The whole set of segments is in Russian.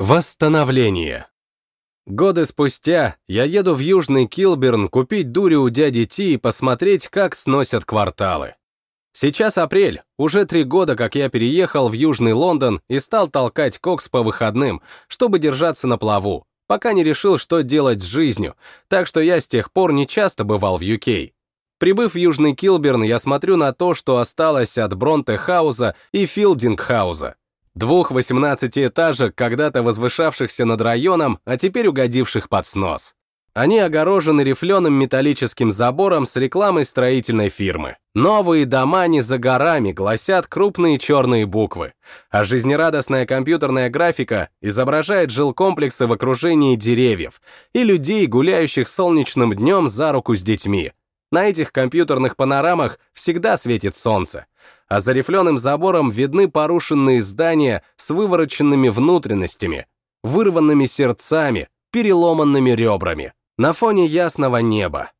Восстановление. Годы спустя я еду в Южный Килберн купить дури у дяди Ти и посмотреть, как сносят кварталы. Сейчас апрель, уже три года, как я переехал в Южный Лондон и стал толкать кокс по выходным, чтобы держаться на плаву, пока не решил, что делать с жизнью, так что я с тех пор не часто бывал в UK. Прибыв в Южный Килберн, я смотрю на то, что осталось от Бронте-хауза и Филдинг-хауза. Двух 18-этажек, когда-то возвышавшихся над районом, а теперь угодивших под снос. Они огорожены рифленым металлическим забором с рекламой строительной фирмы. Новые дома не за горами, гласят крупные черные буквы. А жизнерадостная компьютерная графика изображает жилкомплексы в окружении деревьев и людей, гуляющих солнечным днем за руку с детьми. На этих компьютерных панорамах всегда светит солнце, а за рифленым забором видны порушенные здания с вывороченными внутренностями, вырванными сердцами, переломанными ребрами, на фоне ясного неба.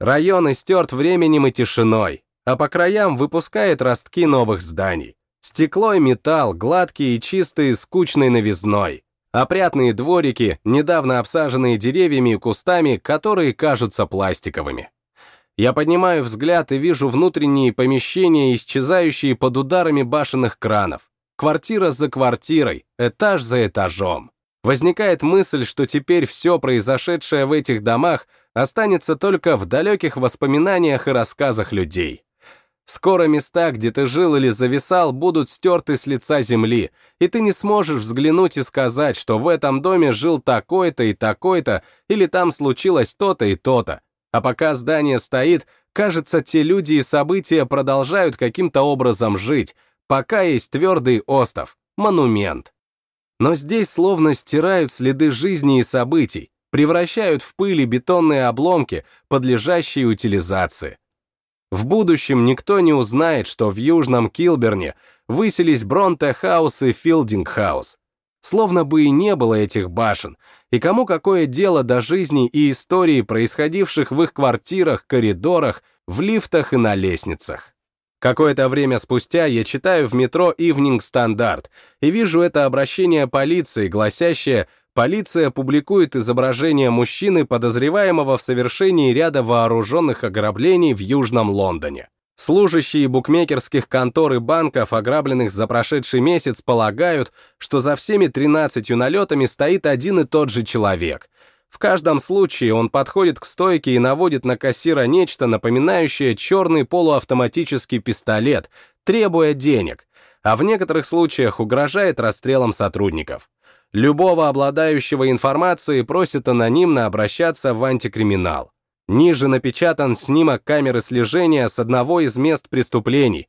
Район истерт временем и тишиной, а по краям выпускает ростки новых зданий. Стекло и металл, гладкие и чистые, скучной новизной. Опрятные дворики, недавно обсаженные деревьями и кустами, которые кажутся пластиковыми. Я поднимаю взгляд и вижу внутренние помещения, исчезающие под ударами башенных кранов. Квартира за квартирой, этаж за этажом. Возникает мысль, что теперь все произошедшее в этих домах останется только в далеких воспоминаниях и рассказах людей. Скоро места, где ты жил или зависал, будут стерты с лица земли, и ты не сможешь взглянуть и сказать, что в этом доме жил такой-то и такой-то, или там случилось то-то и то-то. А пока здание стоит, кажется, те люди и события продолжают каким-то образом жить, пока есть твердый остов, монумент. Но здесь словно стирают следы жизни и событий, превращают в пыль и бетонные обломки, подлежащие утилизации. В будущем никто не узнает, что в Южном Килберне выселись Бронте-хаус и Филдинг-хаус. Словно бы и не было этих башен, и кому какое дело до жизни и истории, происходивших в их квартирах, коридорах, в лифтах и на лестницах. Какое-то время спустя я читаю в метро Evening Standard и вижу это обращение полиции, гласящее «Полиция публикует изображение мужчины, подозреваемого в совершении ряда вооруженных ограблений в Южном Лондоне». Служащие букмекерских контор и банков, ограбленных за прошедший месяц, полагают, что за всеми 13 налетами стоит один и тот же человек. В каждом случае он подходит к стойке и наводит на кассира нечто, напоминающее черный полуавтоматический пистолет, требуя денег, а в некоторых случаях угрожает расстрелом сотрудников. Любого обладающего информацией просит анонимно обращаться в антикриминал. Ниже напечатан снимок камеры слежения с одного из мест преступлений.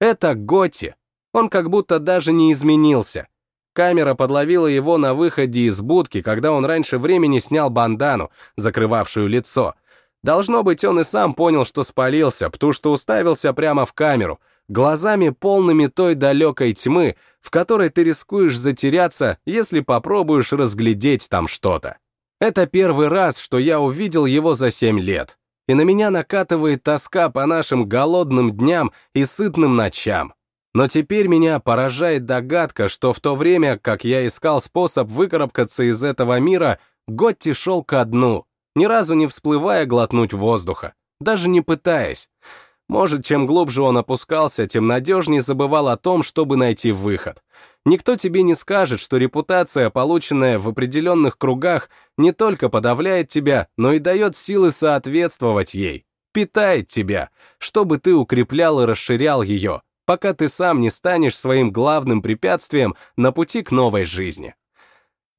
Это Готти. Он как будто даже не изменился. Камера подловила его на выходе из будки, когда он раньше времени снял бандану, закрывавшую лицо. Должно быть, он и сам понял, что спалился, потому что уставился прямо в камеру, глазами полными той далекой тьмы, в которой ты рискуешь затеряться, если попробуешь разглядеть там что-то. Это первый раз, что я увидел его за семь лет, и на меня накатывает тоска по нашим голодным дням и сытным ночам. Но теперь меня поражает догадка, что в то время, как я искал способ выкарабкаться из этого мира, Готти шел ко дну, ни разу не всплывая глотнуть воздуха, даже не пытаясь. Может, чем глубже он опускался, тем надежнее забывал о том, чтобы найти выход. Никто тебе не скажет, что репутация, полученная в определенных кругах, не только подавляет тебя, но и дает силы соответствовать ей, питает тебя, чтобы ты укреплял и расширял ее, пока ты сам не станешь своим главным препятствием на пути к новой жизни.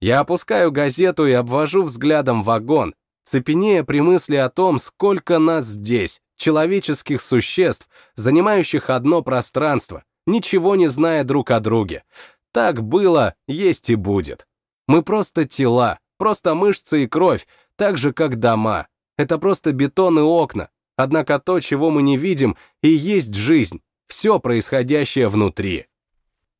Я опускаю газету и обвожу взглядом вагон, цепенея при мысли о том, сколько нас здесь, человеческих существ, занимающих одно пространство, ничего не зная друг о друге, так было, есть и будет. Мы просто тела, просто мышцы и кровь, так же, как дома. Это просто бетон и окна. Однако то, чего мы не видим, и есть жизнь, все происходящее внутри.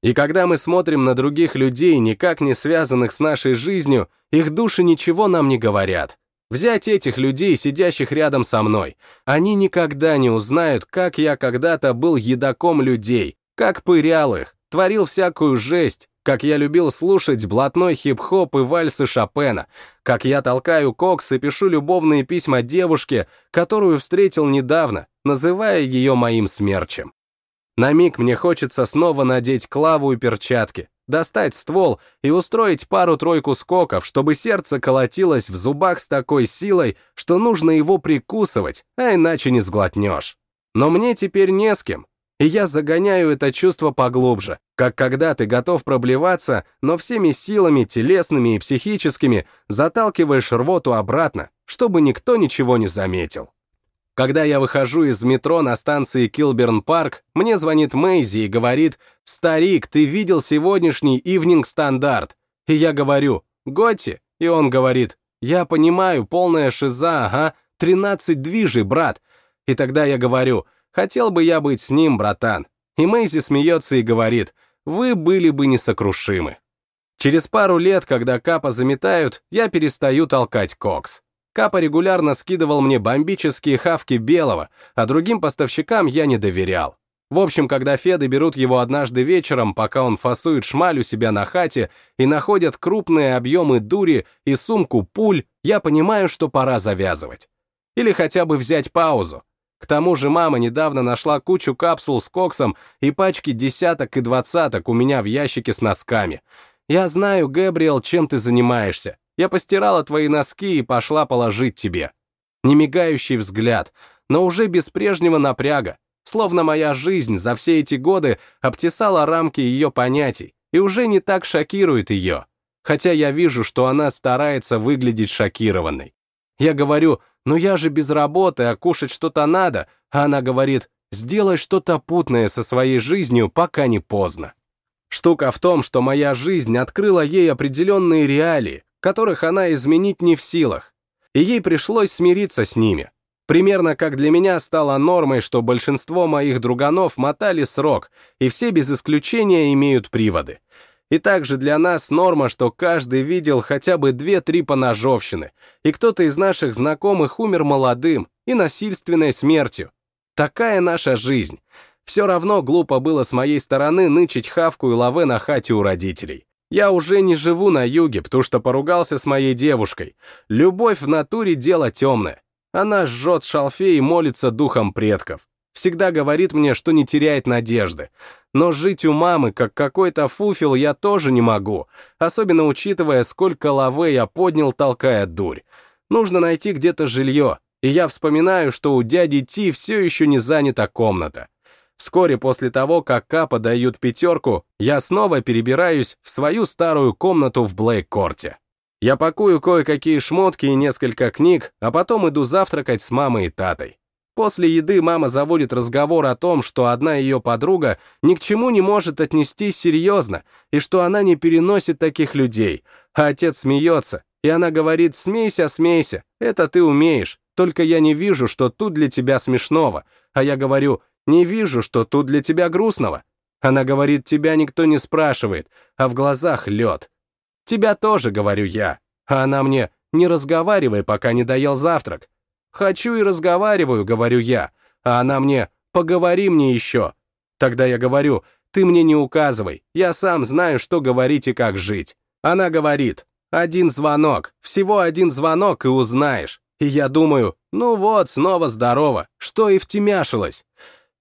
И когда мы смотрим на других людей, никак не связанных с нашей жизнью, их души ничего нам не говорят. Взять этих людей, сидящих рядом со мной. Они никогда не узнают, как я когда-то был едоком людей, как пырял их, творил всякую жесть, как я любил слушать блатной хип-хоп и вальсы Шопена, как я толкаю кокс и пишу любовные письма девушке, которую встретил недавно, называя ее моим смерчем. На миг мне хочется снова надеть клаву и перчатки, достать ствол и устроить пару-тройку скоков, чтобы сердце колотилось в зубах с такой силой, что нужно его прикусывать, а иначе не сглотнешь. Но мне теперь не с кем, и я загоняю это чувство поглубже, как когда ты готов проблеваться, но всеми силами, телесными и психическими, заталкиваешь рвоту обратно, чтобы никто ничего не заметил. Когда я выхожу из метро на станции Килберн-парк, мне звонит Мэйзи и говорит, «Старик, ты видел сегодняшний Ивнинг Стандарт?» И я говорю, «Готти?» И он говорит, «Я понимаю, полная шиза, ага, 13 движей, брат». И тогда я говорю, Хотел бы я быть с ним, братан. И Мэйзи смеется и говорит, вы были бы несокрушимы. Через пару лет, когда Капа заметают, я перестаю толкать кокс. Капа регулярно скидывал мне бомбические хавки белого, а другим поставщикам я не доверял. В общем, когда Феды берут его однажды вечером, пока он фасует шмаль у себя на хате и находят крупные объемы дури и сумку пуль, я понимаю, что пора завязывать. Или хотя бы взять паузу, к тому же мама недавно нашла кучу капсул с коксом и пачки десяток и двадцаток у меня в ящике с носками. Я знаю, Гэбриэл, чем ты занимаешься. Я постирала твои носки и пошла положить тебе. Немигающий взгляд, но уже без прежнего напряга, словно моя жизнь за все эти годы обтесала рамки ее понятий и уже не так шокирует ее, хотя я вижу, что она старается выглядеть шокированной. Я говорю, ну я же без работы, а кушать что-то надо, а она говорит, сделай что-то путное со своей жизнью, пока не поздно. Штука в том, что моя жизнь открыла ей определенные реалии, которых она изменить не в силах, и ей пришлось смириться с ними. Примерно как для меня стало нормой, что большинство моих друганов мотали срок, и все без исключения имеют приводы. И также для нас норма, что каждый видел хотя бы две-три поножовщины, и кто-то из наших знакомых умер молодым и насильственной смертью. Такая наша жизнь. Все равно глупо было с моей стороны нычить хавку и лаве на хате у родителей. Я уже не живу на юге, потому что поругался с моей девушкой. Любовь в натуре дело темное. Она жжет шалфей и молится духом предков всегда говорит мне, что не теряет надежды. Но жить у мамы, как какой-то фуфел, я тоже не могу, особенно учитывая, сколько лавы я поднял, толкая дурь. Нужно найти где-то жилье, и я вспоминаю, что у дяди Ти все еще не занята комната. Вскоре после того, как Капа дают пятерку, я снова перебираюсь в свою старую комнату в Блейк-корте. Я пакую кое-какие шмотки и несколько книг, а потом иду завтракать с мамой и татой. После еды мама заводит разговор о том, что одна ее подруга ни к чему не может отнестись серьезно, и что она не переносит таких людей. А отец смеется, и она говорит «смейся, смейся, это ты умеешь, только я не вижу, что тут для тебя смешного». А я говорю «не вижу, что тут для тебя грустного». Она говорит «тебя никто не спрашивает, а в глазах лед». «Тебя тоже», — говорю я. А она мне «не разговаривай, пока не доел завтрак». «Хочу и разговариваю», — говорю я, а она мне «поговори мне еще». Тогда я говорю «ты мне не указывай, я сам знаю, что говорить и как жить». Она говорит «один звонок, всего один звонок и узнаешь». И я думаю «ну вот, снова здорово, что и втемяшилось».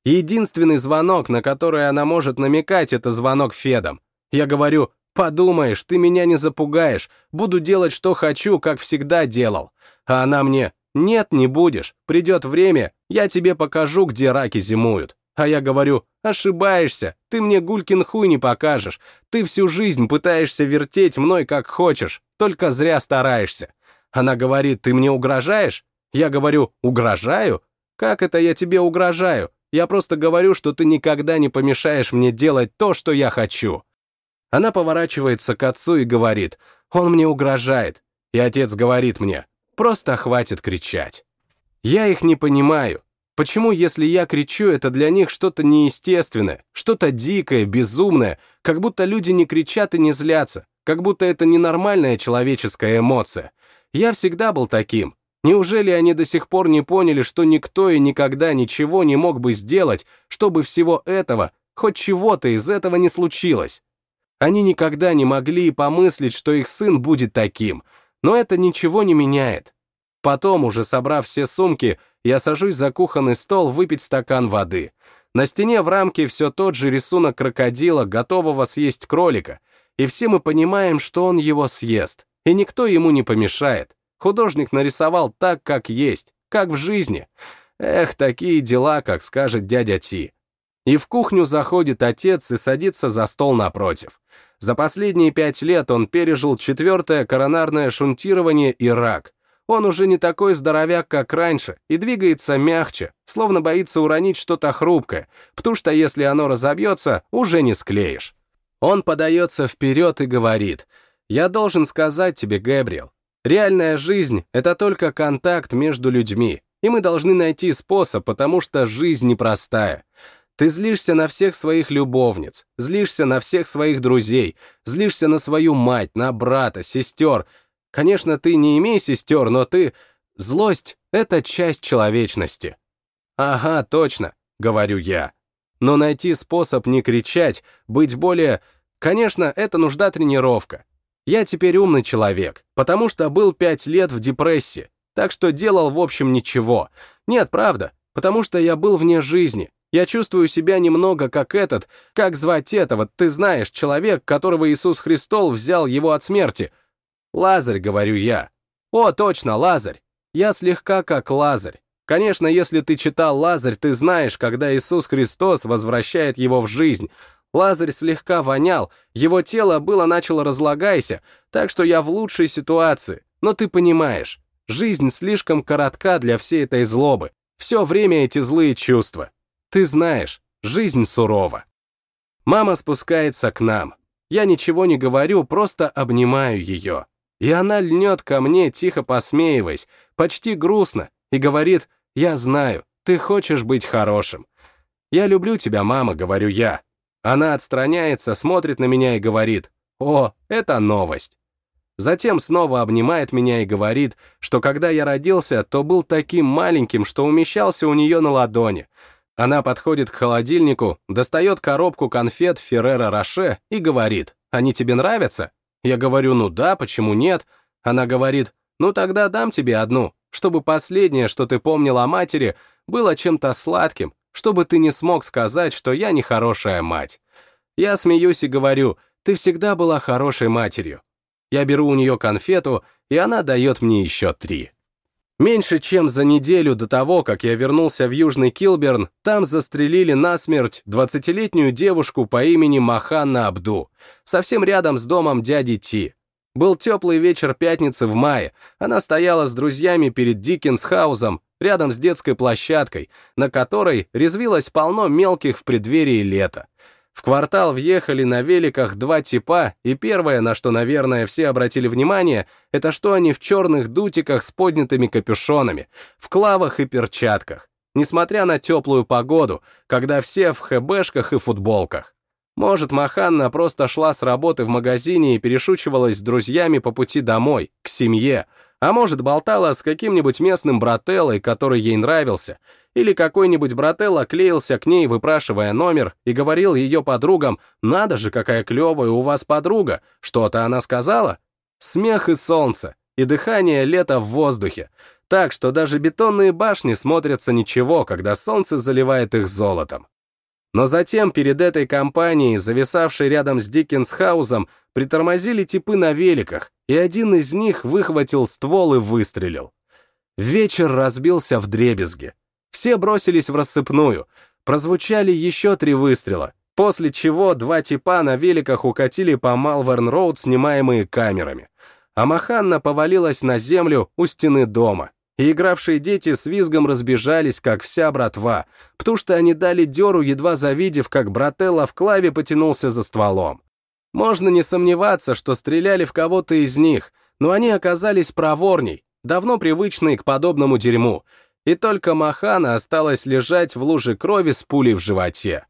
Единственный звонок, на который она может намекать, это звонок Федом. Я говорю «подумаешь, ты меня не запугаешь, буду делать, что хочу, как всегда делал». А она мне нет, не будешь. Придет время, я тебе покажу, где раки зимуют. А я говорю, ошибаешься, ты мне гулькин хуй не покажешь. Ты всю жизнь пытаешься вертеть мной как хочешь, только зря стараешься. Она говорит, ты мне угрожаешь? Я говорю, угрожаю? Как это я тебе угрожаю? Я просто говорю, что ты никогда не помешаешь мне делать то, что я хочу. Она поворачивается к отцу и говорит, он мне угрожает. И отец говорит мне, Просто хватит кричать. Я их не понимаю. Почему, если я кричу, это для них что-то неестественное, что-то дикое, безумное, как будто люди не кричат и не злятся, как будто это ненормальная человеческая эмоция. Я всегда был таким. Неужели они до сих пор не поняли, что никто и никогда ничего не мог бы сделать, чтобы всего этого, хоть чего-то из этого не случилось? Они никогда не могли и помыслить, что их сын будет таким, но это ничего не меняет. Потом, уже собрав все сумки, я сажусь за кухонный стол выпить стакан воды. На стене в рамке все тот же рисунок крокодила, готового съесть кролика, и все мы понимаем, что он его съест, и никто ему не помешает. Художник нарисовал так, как есть, как в жизни. Эх, такие дела, как скажет дядя Ти. И в кухню заходит отец и садится за стол напротив. За последние пять лет он пережил четвертое коронарное шунтирование и рак. Он уже не такой здоровяк, как раньше, и двигается мягче, словно боится уронить что-то хрупкое, потому что если оно разобьется, уже не склеишь. Он подается вперед и говорит, «Я должен сказать тебе, Гэбриэл, реальная жизнь — это только контакт между людьми, и мы должны найти способ, потому что жизнь непростая. Ты злишься на всех своих любовниц, злишься на всех своих друзей, злишься на свою мать, на брата, сестер. Конечно, ты не имей сестер, но ты... Злость — это часть человечности. Ага, точно, говорю я. Но найти способ не кричать, быть более... Конечно, это нужда тренировка. Я теперь умный человек, потому что был пять лет в депрессии, так что делал, в общем, ничего. Нет, правда, потому что я был вне жизни, я чувствую себя немного как этот, как звать этого, ты знаешь, человек, которого Иисус Христос взял его от смерти. Лазарь, говорю я. О, точно, Лазарь. Я слегка как Лазарь. Конечно, если ты читал Лазарь, ты знаешь, когда Иисус Христос возвращает его в жизнь. Лазарь слегка вонял, его тело было начало разлагайся, так что я в лучшей ситуации. Но ты понимаешь, жизнь слишком коротка для всей этой злобы. Все время эти злые чувства. Ты знаешь, жизнь сурова. Мама спускается к нам. Я ничего не говорю, просто обнимаю ее. И она льнет ко мне, тихо посмеиваясь, почти грустно, и говорит, «Я знаю, ты хочешь быть хорошим». «Я люблю тебя, мама», — говорю я. Она отстраняется, смотрит на меня и говорит, «О, это новость». Затем снова обнимает меня и говорит, что когда я родился, то был таким маленьким, что умещался у нее на ладони, она подходит к холодильнику, достает коробку конфет Феррера Роше и говорит, «Они тебе нравятся?» Я говорю, «Ну да, почему нет?» Она говорит, «Ну тогда дам тебе одну, чтобы последнее, что ты помнил о матери, было чем-то сладким, чтобы ты не смог сказать, что я не хорошая мать». Я смеюсь и говорю, «Ты всегда была хорошей матерью». Я беру у нее конфету, и она дает мне еще три. Меньше чем за неделю до того, как я вернулся в Южный Килберн, там застрелили насмерть 20-летнюю девушку по имени Маханна Абду, совсем рядом с домом дяди Ти. Был теплый вечер пятницы в мае, она стояла с друзьями перед Диккенсхаузом, рядом с детской площадкой, на которой резвилось полно мелких в преддверии лета. В квартал въехали на великах два типа, и первое, на что, наверное, все обратили внимание, это что они в черных дутиках с поднятыми капюшонами, в клавах и перчатках, несмотря на теплую погоду, когда все в хэбэшках и футболках. Может, Маханна просто шла с работы в магазине и перешучивалась с друзьями по пути домой, к семье, а может, болтала с каким-нибудь местным брателлой, который ей нравился, или какой-нибудь брателло клеился к ней, выпрашивая номер, и говорил ее подругам, «Надо же, какая клевая у вас подруга! Что-то она сказала?» Смех и солнце, и дыхание лета в воздухе, так что даже бетонные башни смотрятся ничего, когда солнце заливает их золотом. Но затем перед этой компанией, зависавшей рядом с Диккенсхаузом, притормозили типы на великах, и один из них выхватил ствол и выстрелил. Вечер разбился в дребезги. Все бросились в рассыпную. Прозвучали еще три выстрела, после чего два типа на великах укатили по Малверн-Роуд, снимаемые камерами. А Маханна повалилась на землю у стены дома и игравшие дети с визгом разбежались, как вся братва, потому что они дали дёру, едва завидев, как брателла в клаве потянулся за стволом. Можно не сомневаться, что стреляли в кого-то из них, но они оказались проворней, давно привычные к подобному дерьму, и только Махана осталась лежать в луже крови с пулей в животе.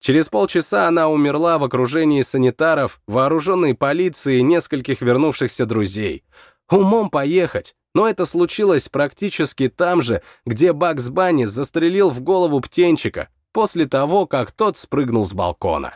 Через полчаса она умерла в окружении санитаров, вооруженной полиции и нескольких вернувшихся друзей. Умом поехать, но это случилось практически там же, где Бакс Банни застрелил в голову птенчика после того, как тот спрыгнул с балкона.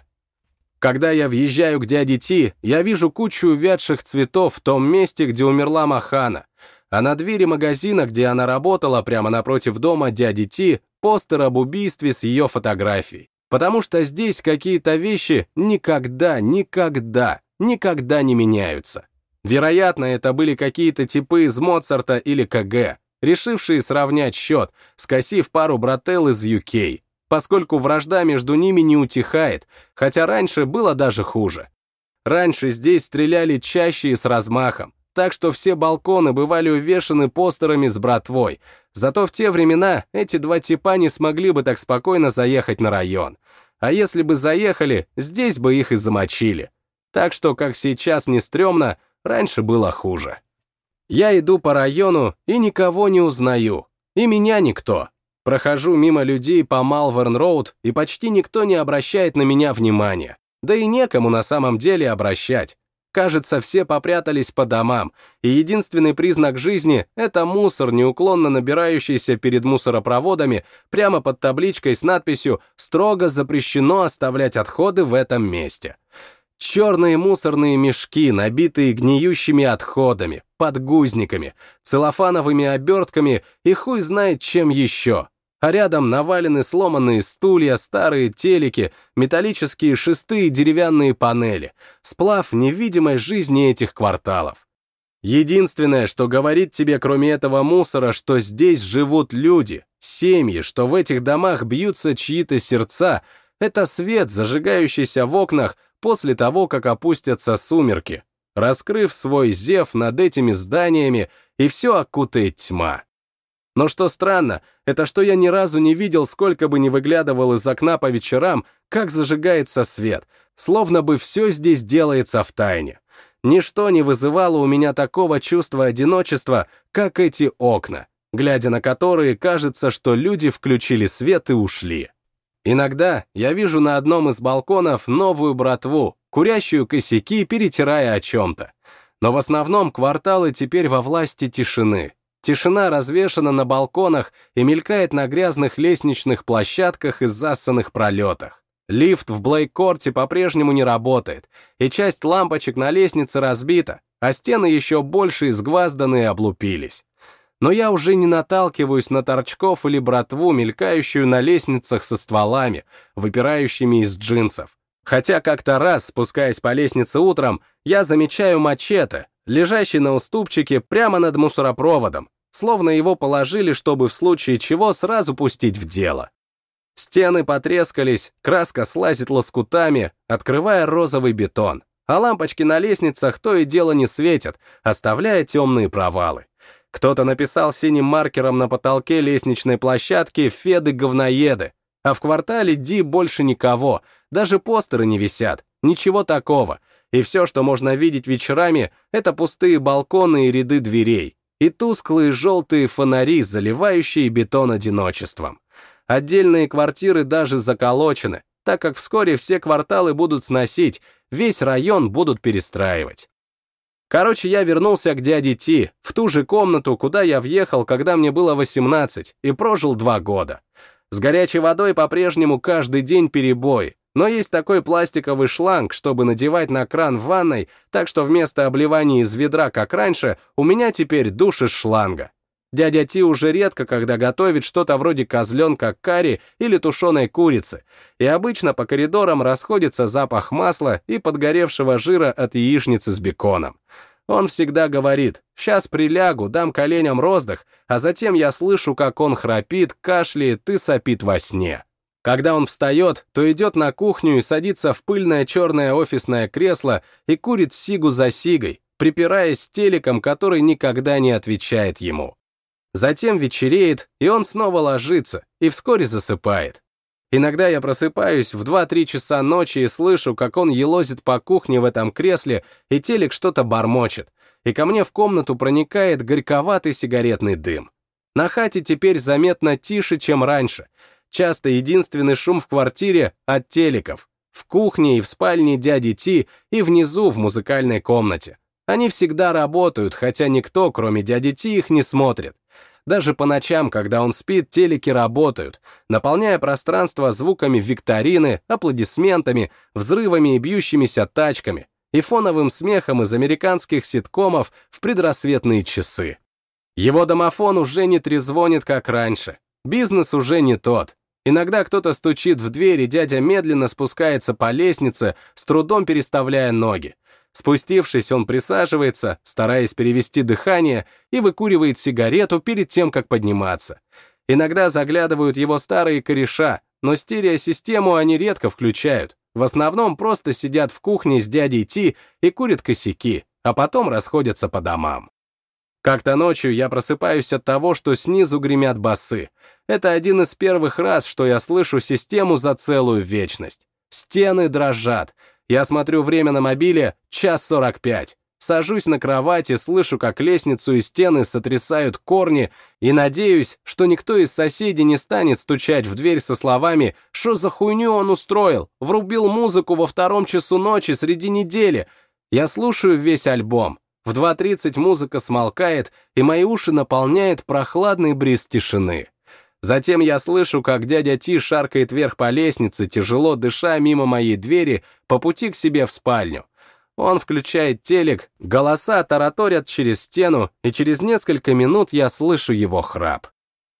Когда я въезжаю к дяде Ти, я вижу кучу увядших цветов в том месте, где умерла Махана, а на двери магазина, где она работала, прямо напротив дома дяди Ти, постер об убийстве с ее фотографией. Потому что здесь какие-то вещи никогда, никогда, никогда не меняются. Вероятно, это были какие-то типы из Моцарта или КГ, решившие сравнять счет, скосив пару брателл из UK, поскольку вражда между ними не утихает, хотя раньше было даже хуже. Раньше здесь стреляли чаще и с размахом, так что все балконы бывали увешаны постерами с братвой. Зато в те времена эти два типа не смогли бы так спокойно заехать на район. А если бы заехали, здесь бы их и замочили. Так что, как сейчас не стрёмно, раньше было хуже. Я иду по району и никого не узнаю. И меня никто. Прохожу мимо людей по Малверн-Роуд, и почти никто не обращает на меня внимания. Да и некому на самом деле обращать. Кажется, все попрятались по домам, и единственный признак жизни — это мусор, неуклонно набирающийся перед мусоропроводами прямо под табличкой с надписью «Строго запрещено оставлять отходы в этом месте». Черные мусорные мешки, набитые гниющими отходами, подгузниками, целлофановыми обертками и хуй знает чем еще а рядом навалены сломанные стулья, старые телеки, металлические шесты и деревянные панели, сплав невидимой жизни этих кварталов. Единственное, что говорит тебе, кроме этого мусора, что здесь живут люди, семьи, что в этих домах бьются чьи-то сердца, это свет, зажигающийся в окнах после того, как опустятся сумерки, раскрыв свой зев над этими зданиями, и все окутает тьма. Но что странно, это что я ни разу не видел, сколько бы ни выглядывал из окна по вечерам, как зажигается свет, словно бы все здесь делается в тайне. Ничто не вызывало у меня такого чувства одиночества, как эти окна, глядя на которые кажется, что люди включили свет и ушли. Иногда я вижу на одном из балконов новую братву, курящую косяки, перетирая о чем-то. Но в основном кварталы теперь во власти тишины, Тишина развешана на балконах и мелькает на грязных лестничных площадках и засанных пролетах. Лифт в Блейкорте по-прежнему не работает, и часть лампочек на лестнице разбита, а стены еще больше изгвазданы и облупились. Но я уже не наталкиваюсь на торчков или братву, мелькающую на лестницах со стволами, выпирающими из джинсов. Хотя как-то раз, спускаясь по лестнице утром, я замечаю мачете, лежащий на уступчике прямо над мусоропроводом, словно его положили, чтобы в случае чего сразу пустить в дело. Стены потрескались, краска слазит лоскутами, открывая розовый бетон, а лампочки на лестницах то и дело не светят, оставляя темные провалы. Кто-то написал синим маркером на потолке лестничной площадки «Феды-говноеды», а в квартале Ди больше никого, даже постеры не висят, ничего такого — и все, что можно видеть вечерами, это пустые балконы и ряды дверей, и тусклые желтые фонари, заливающие бетон одиночеством. Отдельные квартиры даже заколочены, так как вскоре все кварталы будут сносить, весь район будут перестраивать. Короче, я вернулся к дяде Ти, в ту же комнату, куда я въехал, когда мне было 18, и прожил два года. С горячей водой по-прежнему каждый день перебой, но есть такой пластиковый шланг, чтобы надевать на кран в ванной, так что вместо обливания из ведра, как раньше, у меня теперь душ из шланга. Дядя Ти уже редко, когда готовит что-то вроде козленка карри или тушеной курицы, и обычно по коридорам расходится запах масла и подгоревшего жира от яичницы с беконом. Он всегда говорит, сейчас прилягу, дам коленям роздых, а затем я слышу, как он храпит, кашляет и сопит во сне. Когда он встает, то идет на кухню и садится в пыльное черное офисное кресло и курит сигу за сигой, припираясь с телеком, который никогда не отвечает ему. Затем вечереет, и он снова ложится, и вскоре засыпает. Иногда я просыпаюсь в 2-3 часа ночи и слышу, как он елозит по кухне в этом кресле, и телек что-то бормочет, и ко мне в комнату проникает горьковатый сигаретный дым. На хате теперь заметно тише, чем раньше, Часто единственный шум в квартире от телеков. В кухне и в спальне дяди Ти и внизу в музыкальной комнате. Они всегда работают, хотя никто, кроме дяди Ти, их не смотрит. Даже по ночам, когда он спит, телеки работают, наполняя пространство звуками викторины, аплодисментами, взрывами и бьющимися тачками и фоновым смехом из американских ситкомов в предрассветные часы. Его домофон уже не трезвонит, как раньше. Бизнес уже не тот. Иногда кто-то стучит в дверь, и дядя медленно спускается по лестнице, с трудом переставляя ноги. Спустившись, он присаживается, стараясь перевести дыхание, и выкуривает сигарету перед тем, как подниматься. Иногда заглядывают его старые кореша, но стереосистему они редко включают. В основном просто сидят в кухне с дядей Ти и курят косяки, а потом расходятся по домам. Как-то ночью я просыпаюсь от того, что снизу гремят басы. Это один из первых раз, что я слышу систему за целую вечность. Стены дрожат, я смотрю время на мобиле — час сорок пять. Сажусь на кровати, слышу, как лестницу и стены сотрясают корни, и надеюсь, что никто из соседей не станет стучать в дверь со словами «Что за хуйню он устроил? Врубил музыку во втором часу ночи среди недели». Я слушаю весь альбом. В 2.30 музыка смолкает, и мои уши наполняет прохладный бриз тишины. Затем я слышу, как дядя Ти шаркает вверх по лестнице, тяжело дыша мимо моей двери, по пути к себе в спальню. Он включает телек, голоса тараторят через стену, и через несколько минут я слышу его храп.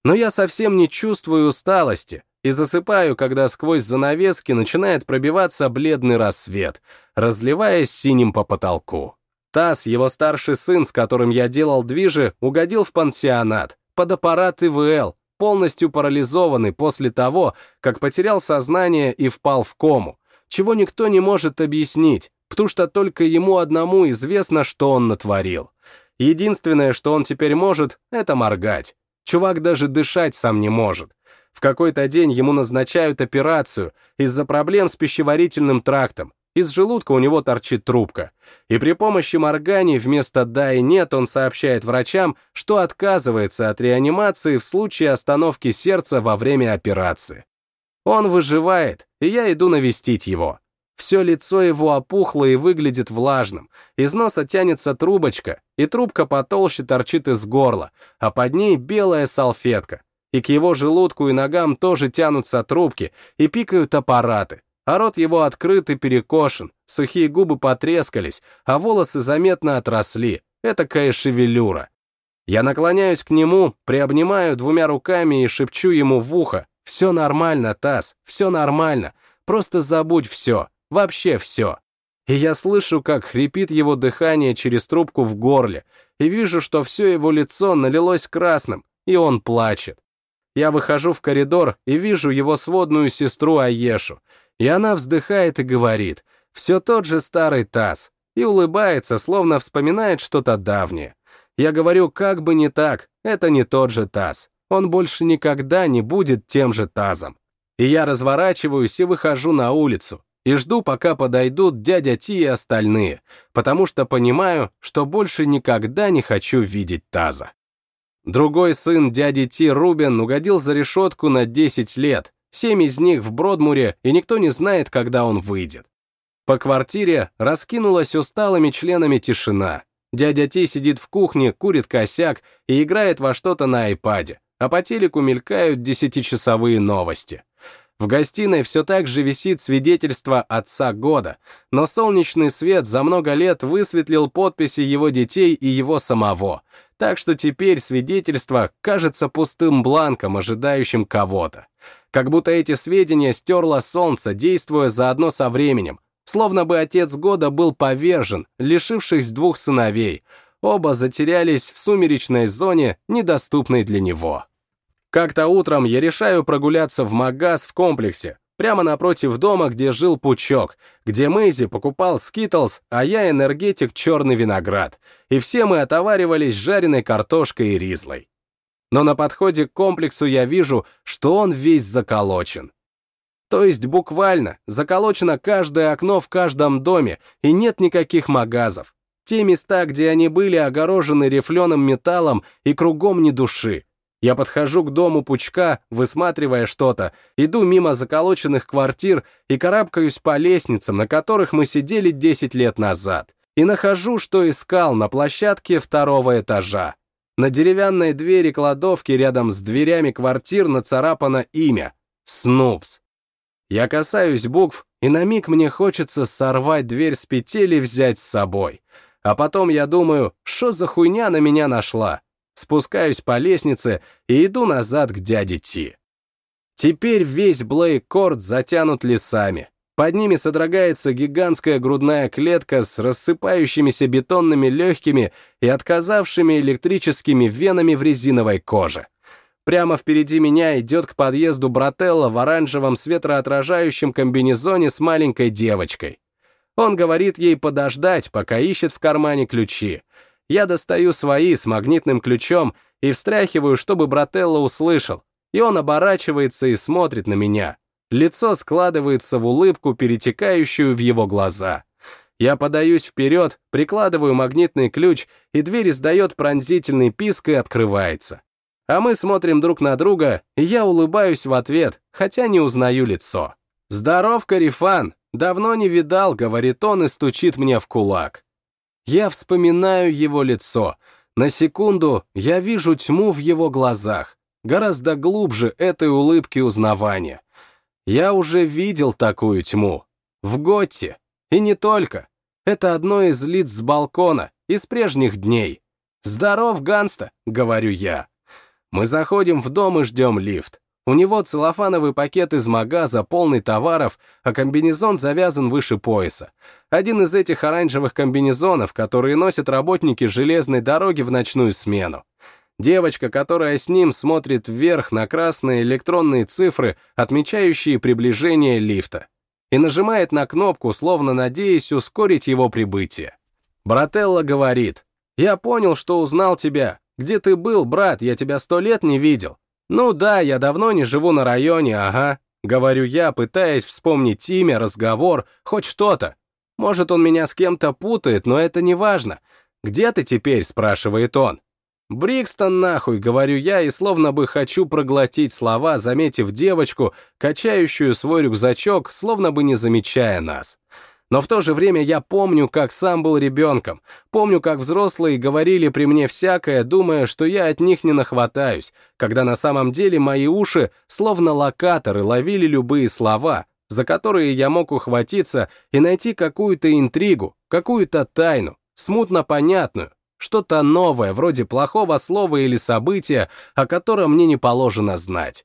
Но я совсем не чувствую усталости и засыпаю, когда сквозь занавески начинает пробиваться бледный рассвет, разливаясь синим по потолку. Тасс, его старший сын, с которым я делал движи, угодил в пансионат, под аппарат ИВЛ, полностью парализованный после того, как потерял сознание и впал в кому, чего никто не может объяснить, потому что только ему одному известно, что он натворил. Единственное, что он теперь может, это моргать. Чувак даже дышать сам не может. В какой-то день ему назначают операцию из-за проблем с пищеварительным трактом, из желудка у него торчит трубка. И при помощи морганий вместо «да» и «нет» он сообщает врачам, что отказывается от реанимации в случае остановки сердца во время операции. Он выживает, и я иду навестить его. Все лицо его опухло и выглядит влажным, из носа тянется трубочка, и трубка потолще торчит из горла, а под ней белая салфетка. И к его желудку и ногам тоже тянутся трубки и пикают аппараты, а рот его открыт и перекошен, сухие губы потрескались, а волосы заметно отросли. Это шевелюра. Я наклоняюсь к нему, приобнимаю двумя руками и шепчу ему в ухо. «Все нормально, Тасс, все нормально. Просто забудь все, вообще все». И я слышу, как хрипит его дыхание через трубку в горле, и вижу, что все его лицо налилось красным, и он плачет. Я выхожу в коридор и вижу его сводную сестру Аешу, и она вздыхает и говорит, все тот же старый таз, и улыбается, словно вспоминает что-то давнее. Я говорю, как бы не так, это не тот же таз. Он больше никогда не будет тем же тазом. И я разворачиваюсь и выхожу на улицу, и жду, пока подойдут дядя Ти и остальные, потому что понимаю, что больше никогда не хочу видеть таза. Другой сын дяди Ти, Рубен, угодил за решетку на 10 лет, Семь из них в Бродмуре, и никто не знает, когда он выйдет. По квартире раскинулась усталыми членами тишина. Дядя Ти сидит в кухне, курит косяк и играет во что-то на айпаде, а по телеку мелькают десятичасовые новости. В гостиной все так же висит свидетельство отца года, но солнечный свет за много лет высветлил подписи его детей и его самого, так что теперь свидетельство кажется пустым бланком, ожидающим кого-то. Как будто эти сведения стерло солнце, действуя заодно со временем. Словно бы отец года был повержен, лишившись двух сыновей. Оба затерялись в сумеречной зоне, недоступной для него. Как-то утром я решаю прогуляться в магаз в комплексе, прямо напротив дома, где жил Пучок, где Мэйзи покупал скитлс, а я энергетик черный виноград, и все мы отоваривались жареной картошкой и ризлой но на подходе к комплексу я вижу, что он весь заколочен. То есть буквально заколочено каждое окно в каждом доме, и нет никаких магазов. Те места, где они были огорожены рифленым металлом и кругом ни души. Я подхожу к дому Пучка, высматривая что-то, иду мимо заколоченных квартир и карабкаюсь по лестницам, на которых мы сидели 10 лет назад, и нахожу, что искал на площадке второго этажа. На деревянной двери кладовки рядом с дверями квартир нацарапано имя — Снупс. Я касаюсь букв, и на миг мне хочется сорвать дверь с петель и взять с собой. А потом я думаю, что за хуйня на меня нашла. Спускаюсь по лестнице и иду назад к дяде Ти. Теперь весь Блейкорд затянут лесами. Под ними содрогается гигантская грудная клетка с рассыпающимися бетонными легкими и отказавшими электрическими венами в резиновой коже. Прямо впереди меня идет к подъезду Брателла в оранжевом светоотражающем комбинезоне с маленькой девочкой. Он говорит ей подождать, пока ищет в кармане ключи. Я достаю свои с магнитным ключом и встряхиваю, чтобы Брателло услышал, и он оборачивается и смотрит на меня. Лицо складывается в улыбку, перетекающую в его глаза. Я подаюсь вперед, прикладываю магнитный ключ, и дверь издает пронзительный писк и открывается. А мы смотрим друг на друга, и я улыбаюсь в ответ, хотя не узнаю лицо. «Здоров, Карифан! Давно не видал», — говорит он и стучит мне в кулак. Я вспоминаю его лицо. На секунду я вижу тьму в его глазах, гораздо глубже этой улыбки узнавания. Я уже видел такую тьму. В Готте. И не только. Это одно из лиц с балкона, из прежних дней. «Здоров, Ганста», — говорю я. Мы заходим в дом и ждем лифт. У него целлофановый пакет из магаза, полный товаров, а комбинезон завязан выше пояса. Один из этих оранжевых комбинезонов, которые носят работники железной дороги в ночную смену. Девочка, которая с ним смотрит вверх на красные электронные цифры, отмечающие приближение лифта, и нажимает на кнопку, словно надеясь ускорить его прибытие. Брателла говорит, «Я понял, что узнал тебя, где ты был, брат? Я тебя сто лет не видел. Ну да, я давно не живу на районе, ага. Говорю я, пытаясь вспомнить имя, разговор, хоть что-то. Может, он меня с кем-то путает, но это не важно. Где ты теперь, спрашивает он. Брикстон нахуй, говорю я, и словно бы хочу проглотить слова, заметив девочку, качающую свой рюкзачок, словно бы не замечая нас. Но в то же время я помню, как сам был ребенком, помню, как взрослые говорили при мне всякое, думая, что я от них не нахватаюсь, когда на самом деле мои уши, словно локаторы, ловили любые слова, за которые я мог ухватиться и найти какую-то интригу, какую-то тайну, смутно понятную, что-то новое, вроде плохого слова или события, о котором мне не положено знать.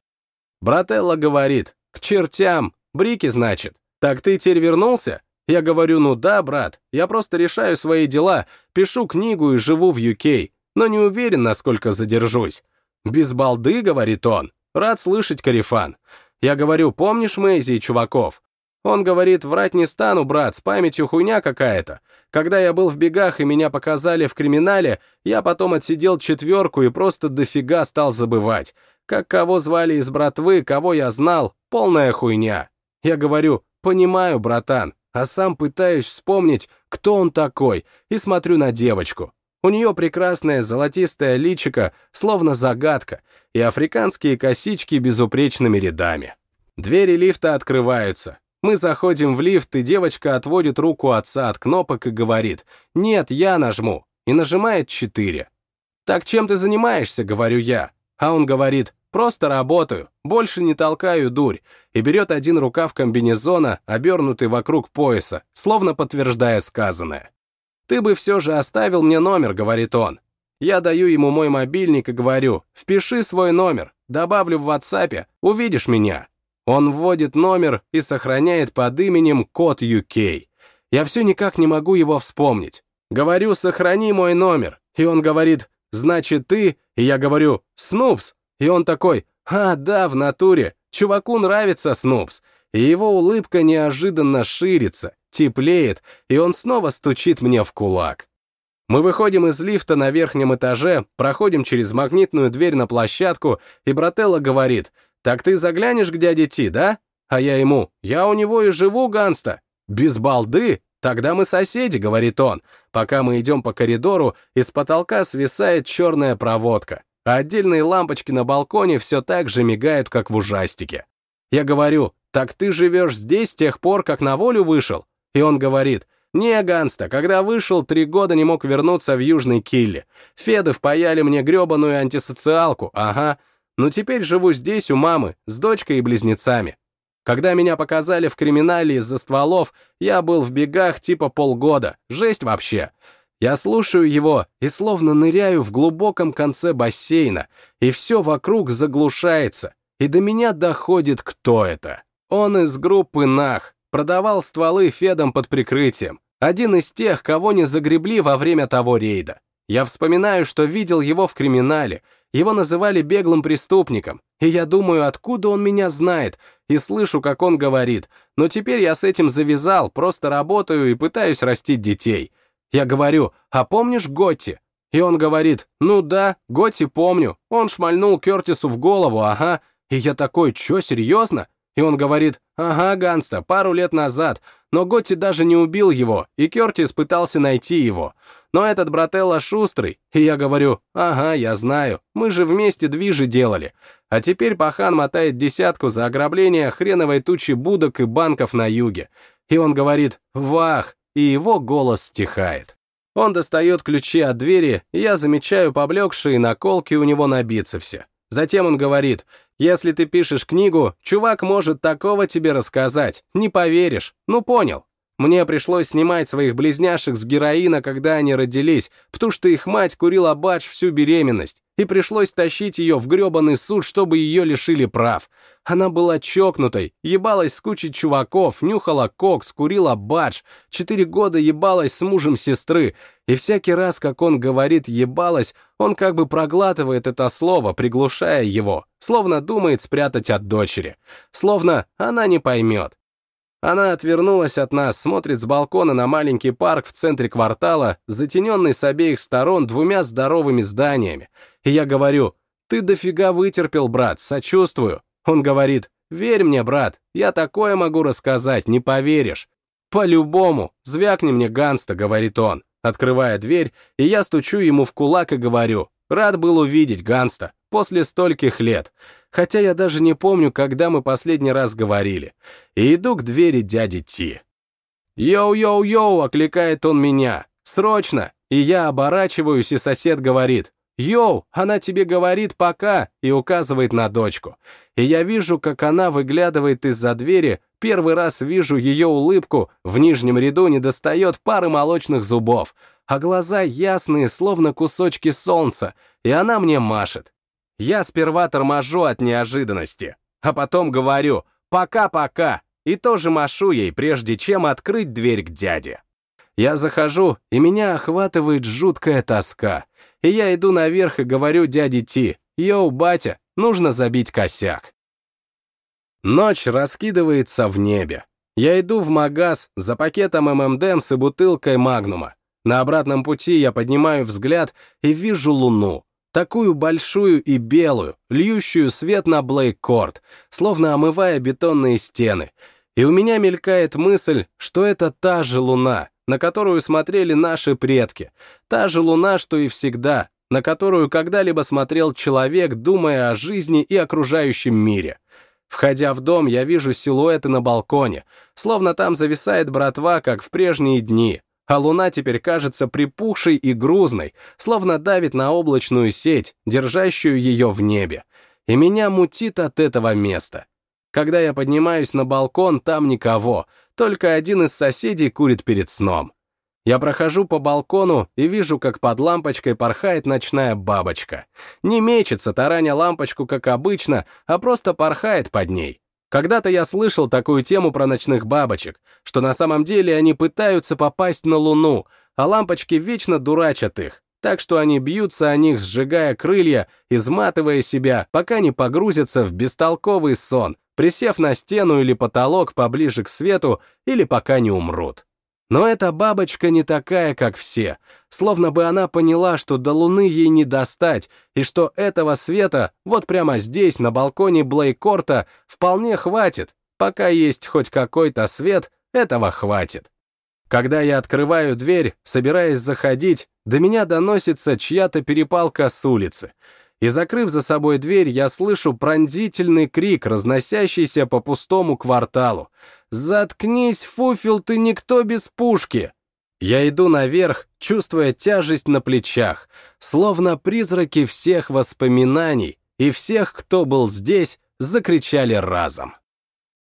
Брателло говорит, к чертям, брики, значит. Так ты теперь вернулся? Я говорю, ну да, брат, я просто решаю свои дела, пишу книгу и живу в UK, но не уверен, насколько задержусь. Без балды, говорит он. Рад слышать, Карифан. Я говорю, помнишь Мэйзи и чуваков? Он говорит, врать не стану, брат, с памятью хуйня какая-то. Когда я был в бегах и меня показали в криминале, я потом отсидел четверку и просто дофига стал забывать. Как кого звали из братвы, кого я знал, полная хуйня. Я говорю, понимаю, братан, а сам пытаюсь вспомнить, кто он такой, и смотрю на девочку. У нее прекрасное золотистое личико, словно загадка, и африканские косички безупречными рядами. Двери лифта открываются. Мы заходим в лифт, и девочка отводит руку отца от кнопок и говорит «Нет, я нажму», и нажимает четыре. «Так чем ты занимаешься?» — говорю я. А он говорит Просто работаю, больше не толкаю дурь, и берет один рукав комбинезона, обернутый вокруг пояса, словно подтверждая сказанное. «Ты бы все же оставил мне номер», — говорит он. Я даю ему мой мобильник и говорю, «Впиши свой номер, добавлю в WhatsApp, увидишь меня». Он вводит номер и сохраняет под именем код UK. Я все никак не могу его вспомнить. Говорю, сохрани мой номер. И он говорит, значит ты, и я говорю, Снупс, и он такой, а, да, в натуре, чуваку нравится Снупс. И его улыбка неожиданно ширится, теплеет, и он снова стучит мне в кулак. Мы выходим из лифта на верхнем этаже, проходим через магнитную дверь на площадку, и Брателло говорит, «Так ты заглянешь к дяде Ти, да?» А я ему, «Я у него и живу, Ганста». «Без балды? Тогда мы соседи», — говорит он. Пока мы идем по коридору, из потолка свисает черная проводка а отдельные лампочки на балконе все так же мигают, как в ужастике. Я говорю, так ты живешь здесь с тех пор, как на волю вышел? И он говорит, Не, Ганста, когда вышел, три года не мог вернуться в Южный Килли. Феды впаяли мне гребаную антисоциалку, ага. Но теперь живу здесь у мамы, с дочкой и близнецами. Когда меня показали в криминале из-за стволов, я был в бегах типа полгода, жесть вообще. Я слушаю его и словно ныряю в глубоком конце бассейна, и все вокруг заглушается, и до меня доходит, кто это. Он из группы «Нах», продавал стволы Федом под прикрытием. Один из тех, кого не загребли во время того рейда. Я вспоминаю, что видел его в криминале, его называли беглым преступником, и я думаю, откуда он меня знает, и слышу, как он говорит, но теперь я с этим завязал, просто работаю и пытаюсь растить детей. Я говорю, а помнишь Готти? И он говорит, ну да, Готти помню, он шмальнул Кертису в голову, ага. И я такой, чё, серьезно? И он говорит, ага, Ганста, пару лет назад, но Готти даже не убил его, и Кертис пытался найти его. Но этот брателло шустрый, и я говорю, ага, я знаю, мы же вместе движи делали. А теперь пахан мотает десятку за ограбление хреновой тучи будок и банков на юге. И он говорит, вах, и его голос стихает. Он достает ключи от двери, и я замечаю поблекшие наколки у него на бицепсе. Затем он говорит, если ты пишешь книгу, чувак может такого тебе рассказать, не поверишь, ну понял. Мне пришлось снимать своих близняшек с героина, когда они родились, потому что их мать курила бач всю беременность, и пришлось тащить ее в гребаный суд, чтобы ее лишили прав. Она была чокнутой, ебалась с кучей чуваков, нюхала кокс, курила бач, четыре года ебалась с мужем сестры, и всякий раз, как он говорит «ебалась», он как бы проглатывает это слово, приглушая его, словно думает спрятать от дочери, словно она не поймет. Она отвернулась от нас, смотрит с балкона на маленький парк в центре квартала, затененный с обеих сторон двумя здоровыми зданиями. И я говорю, ты дофига вытерпел, брат, сочувствую. Он говорит, верь мне, брат, я такое могу рассказать, не поверишь. По-любому, звякни мне Ганста, говорит он, открывая дверь, и я стучу ему в кулак и говорю, рад был увидеть Ганста, после стольких лет хотя я даже не помню, когда мы последний раз говорили, и иду к двери дяди Ти. «Йоу-йоу-йоу!» — окликает он меня. «Срочно!» И я оборачиваюсь, и сосед говорит. «Йоу, она тебе говорит пока!» и указывает на дочку. И я вижу, как она выглядывает из-за двери, первый раз вижу ее улыбку, в нижнем ряду не достает пары молочных зубов, а глаза ясные, словно кусочки солнца, и она мне машет. Я сперва торможу от неожиданности, а потом говорю «пока-пока» и тоже машу ей, прежде чем открыть дверь к дяде. Я захожу, и меня охватывает жуткая тоска, и я иду наверх и говорю дяде Ти «Йоу, батя, нужно забить косяк». Ночь раскидывается в небе. Я иду в магаз за пакетом M&M's и бутылкой Магнума. На обратном пути я поднимаю взгляд и вижу луну такую большую и белую, льющую свет на Блейк-Корт, словно омывая бетонные стены. И у меня мелькает мысль, что это та же луна, на которую смотрели наши предки, та же луна, что и всегда, на которую когда-либо смотрел человек, думая о жизни и окружающем мире. Входя в дом, я вижу силуэты на балконе, словно там зависает братва, как в прежние дни, а луна теперь кажется припухшей и грузной, словно давит на облачную сеть, держащую ее в небе. И меня мутит от этого места. Когда я поднимаюсь на балкон, там никого, только один из соседей курит перед сном. Я прохожу по балкону и вижу, как под лампочкой порхает ночная бабочка. Не мечется, тараня лампочку, как обычно, а просто порхает под ней. Когда-то я слышал такую тему про ночных бабочек, что на самом деле они пытаются попасть на Луну, а лампочки вечно дурачат их, так что они бьются о них, сжигая крылья, изматывая себя, пока не погрузятся в бестолковый сон, присев на стену или потолок поближе к свету, или пока не умрут. Но эта бабочка не такая, как все, словно бы она поняла, что до Луны ей не достать, и что этого света вот прямо здесь, на балконе Блейкорта, вполне хватит, пока есть хоть какой-то свет, этого хватит. Когда я открываю дверь, собираясь заходить, до меня доносится чья-то перепалка с улицы, и, закрыв за собой дверь, я слышу пронзительный крик, разносящийся по пустому кварталу. «Заткнись, фуфел, ты никто без пушки!» Я иду наверх, чувствуя тяжесть на плечах, словно призраки всех воспоминаний и всех, кто был здесь, закричали разом.